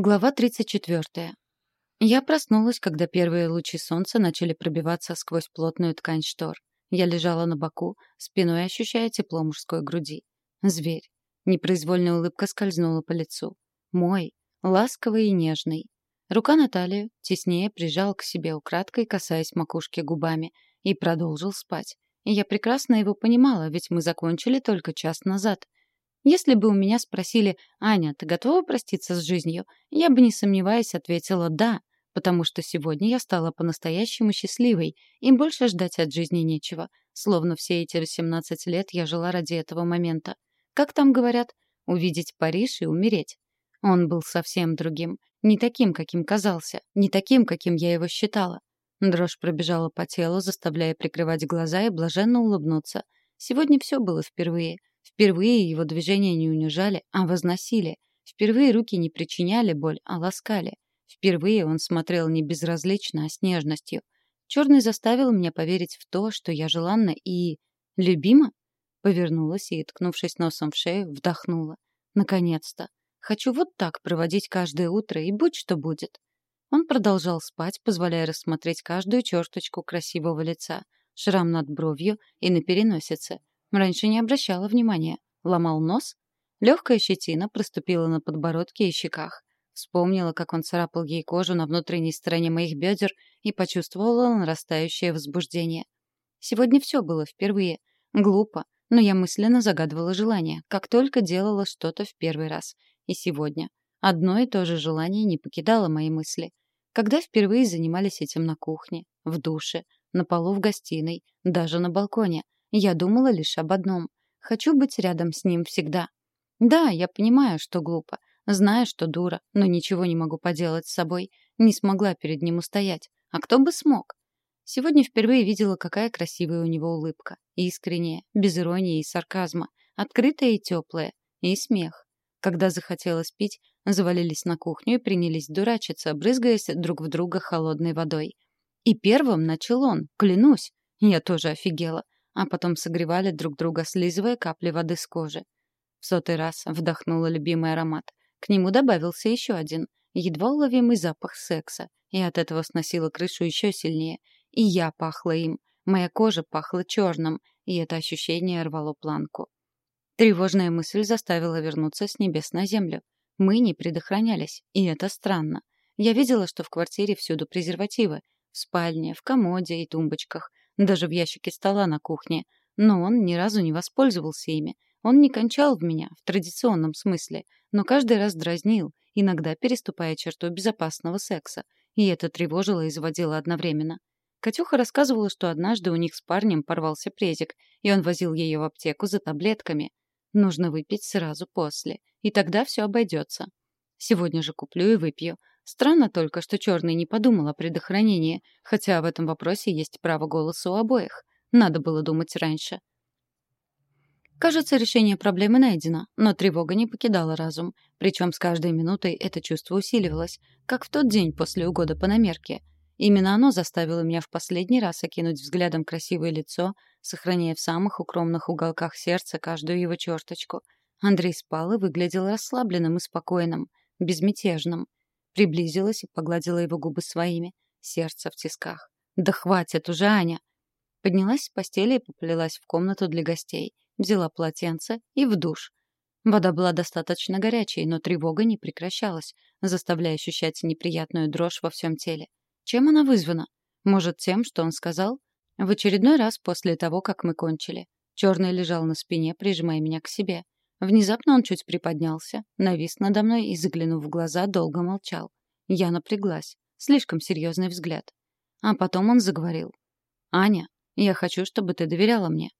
Глава 34. Я проснулась, когда первые лучи солнца начали пробиваться сквозь плотную ткань штор. Я лежала на боку, спиной ощущая тепло мужской груди. Зверь. Непроизвольная улыбка скользнула по лицу. Мой. Ласковый и нежный. Рука Наталью теснее прижал к себе украдкой, касаясь макушки губами, и продолжил спать. Я прекрасно его понимала, ведь мы закончили только час назад — если бы у меня спросили «Аня, ты готова проститься с жизнью?», я бы, не сомневаясь, ответила «да», потому что сегодня я стала по-настоящему счастливой, и больше ждать от жизни нечего. Словно все эти 18 лет я жила ради этого момента. Как там говорят? Увидеть Париж и умереть. Он был совсем другим. Не таким, каким казался. Не таким, каким я его считала. Дрожь пробежала по телу, заставляя прикрывать глаза и блаженно улыбнуться. Сегодня все было впервые. Впервые его движения не унижали, а возносили. Впервые руки не причиняли боль, а ласкали. Впервые он смотрел не безразлично, а с нежностью. Черный заставил меня поверить в то, что я желанна и... любима? Повернулась и, ткнувшись носом в шею, вдохнула. Наконец-то. Хочу вот так проводить каждое утро, и будь что будет. Он продолжал спать, позволяя рассмотреть каждую черточку красивого лица, шрам над бровью и на переносице, Раньше не обращала внимания. Ломал нос? Легкая щетина проступила на подбородке и щеках. Вспомнила, как он царапал ей кожу на внутренней стороне моих бедер и почувствовала нарастающее возбуждение. Сегодня все было впервые. Глупо, но я мысленно загадывала желание, как только делала что-то в первый раз. И сегодня. Одно и то же желание не покидало мои мысли. Когда впервые занимались этим на кухне, в душе, на полу в гостиной, даже на балконе — я думала лишь об одном. Хочу быть рядом с ним всегда. Да, я понимаю, что глупо. Знаю, что дура, но ничего не могу поделать с собой. Не смогла перед ним устоять. А кто бы смог? Сегодня впервые видела, какая красивая у него улыбка. Искренняя, без иронии и сарказма. Открытая и теплая. И смех. Когда захотелось пить, завалились на кухню и принялись дурачиться, брызгаясь друг в друга холодной водой. И первым начал он, клянусь. Я тоже офигела а потом согревали друг друга, слизывая капли воды с кожи. В сотый раз вдохнула любимый аромат. К нему добавился еще один, едва уловимый запах секса, и от этого сносила крышу еще сильнее. И я пахла им, моя кожа пахла черным, и это ощущение рвало планку. Тревожная мысль заставила вернуться с небес на землю. Мы не предохранялись, и это странно. Я видела, что в квартире всюду презервативы. В спальне, в комоде и тумбочках даже в ящике стола на кухне, но он ни разу не воспользовался ими. Он не кончал в меня, в традиционном смысле, но каждый раз дразнил, иногда переступая черту безопасного секса, и это тревожило и заводило одновременно. Катюха рассказывала, что однажды у них с парнем порвался презик, и он возил ее в аптеку за таблетками. Нужно выпить сразу после, и тогда все обойдется. Сегодня же куплю и выпью, Странно только, что Черный не подумал о предохранении, хотя в этом вопросе есть право голоса у обоих. Надо было думать раньше. Кажется, решение проблемы найдено, но тревога не покидала разум. Причем с каждой минутой это чувство усиливалось, как в тот день после угода по намерке. Именно оно заставило меня в последний раз окинуть взглядом красивое лицо, сохраняя в самых укромных уголках сердца каждую его черточку. Андрей спал и выглядел расслабленным и спокойным, безмятежным. Приблизилась и погладила его губы своими. Сердце в тисках. «Да хватит уже, Аня!» Поднялась с постели и поплелась в комнату для гостей. Взяла полотенце и в душ. Вода была достаточно горячей, но тревога не прекращалась, заставляя ощущать неприятную дрожь во всем теле. Чем она вызвана? Может, тем, что он сказал? В очередной раз после того, как мы кончили. Черный лежал на спине, прижимая меня к себе. Внезапно он чуть приподнялся, навис надо мной и, заглянув в глаза, долго молчал. Я напряглась. Слишком серьезный взгляд. А потом он заговорил. «Аня, я хочу, чтобы ты доверяла мне».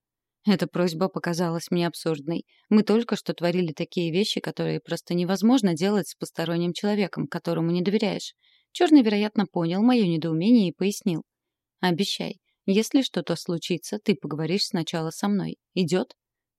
Эта просьба показалась мне абсурдной. Мы только что творили такие вещи, которые просто невозможно делать с посторонним человеком, которому не доверяешь. Черный, вероятно, понял мое недоумение и пояснил. «Обещай, если что-то случится, ты поговоришь сначала со мной. Идет?»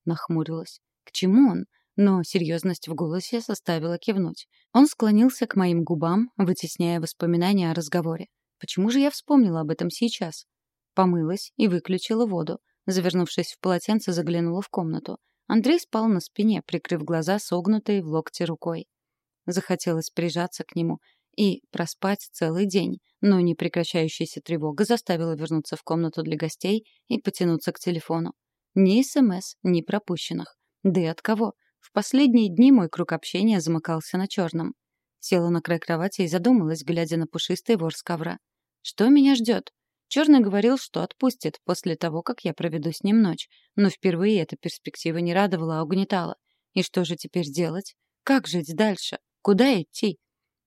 Нахмурилась. К чему он? Но серьезность в голосе заставила кивнуть. Он склонился к моим губам, вытесняя воспоминания о разговоре. Почему же я вспомнила об этом сейчас? Помылась и выключила воду. Завернувшись в полотенце, заглянула в комнату. Андрей спал на спине, прикрыв глаза согнутой в локте рукой. Захотелось прижаться к нему и проспать целый день, но непрекращающаяся тревога заставила вернуться в комнату для гостей и потянуться к телефону. Ни СМС, ни пропущенных. Да и от кого? В последние дни мой круг общения замыкался на черном. Села на край кровати и задумалась, глядя на пушистый ворс ковра. Что меня ждет? Черный говорил, что отпустит после того, как я проведу с ним ночь, но впервые эта перспектива не радовала, а угнетала. И что же теперь делать? Как жить дальше? Куда идти?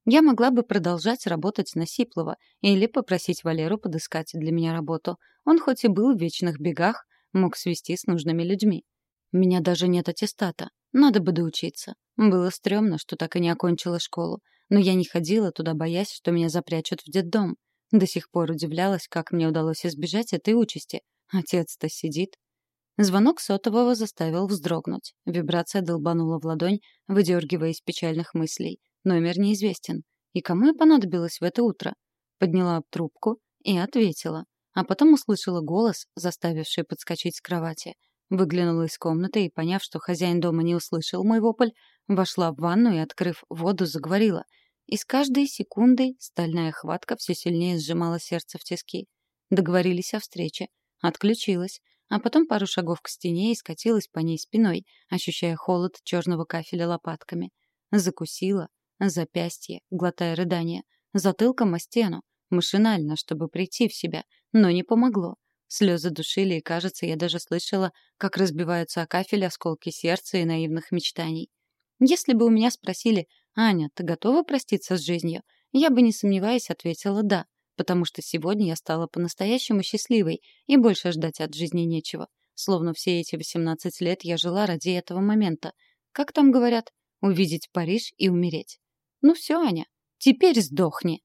Я могла бы продолжать работать на Сиплова или попросить Валеру подыскать для меня работу. Он хоть и был в вечных бегах, мог свести с нужными людьми. У меня даже нет аттестата. Надо бы доучиться. Было стрёмно, что так и не окончила школу. Но я не ходила туда, боясь, что меня запрячут в детдом. До сих пор удивлялась, как мне удалось избежать этой участи. Отец-то сидит. Звонок сотового заставил вздрогнуть. Вибрация долбанула в ладонь, выдергивая из печальных мыслей. Номер неизвестен. И кому я понадобилась в это утро? Подняла трубку и ответила. А потом услышала голос, заставивший подскочить с кровати. Выглянула из комнаты и, поняв, что хозяин дома не услышал мой вопль, вошла в ванну и, открыв воду, заговорила. И с каждой секундой стальная хватка все сильнее сжимала сердце в тиски. Договорились о встрече. Отключилась. А потом пару шагов к стене и скатилась по ней спиной, ощущая холод черного кафеля лопатками. Закусила. Запястье, глотая рыдание. Затылком о стену. Машинально, чтобы прийти в себя. Но не помогло. Слезы душили, и, кажется, я даже слышала, как разбиваются о кафель осколки сердца и наивных мечтаний. Если бы у меня спросили, «Аня, ты готова проститься с жизнью?» Я бы, не сомневаясь, ответила «да», потому что сегодня я стала по-настоящему счастливой, и больше ждать от жизни нечего. Словно все эти 18 лет я жила ради этого момента. Как там говорят? Увидеть Париж и умереть. Ну все, Аня, теперь сдохни.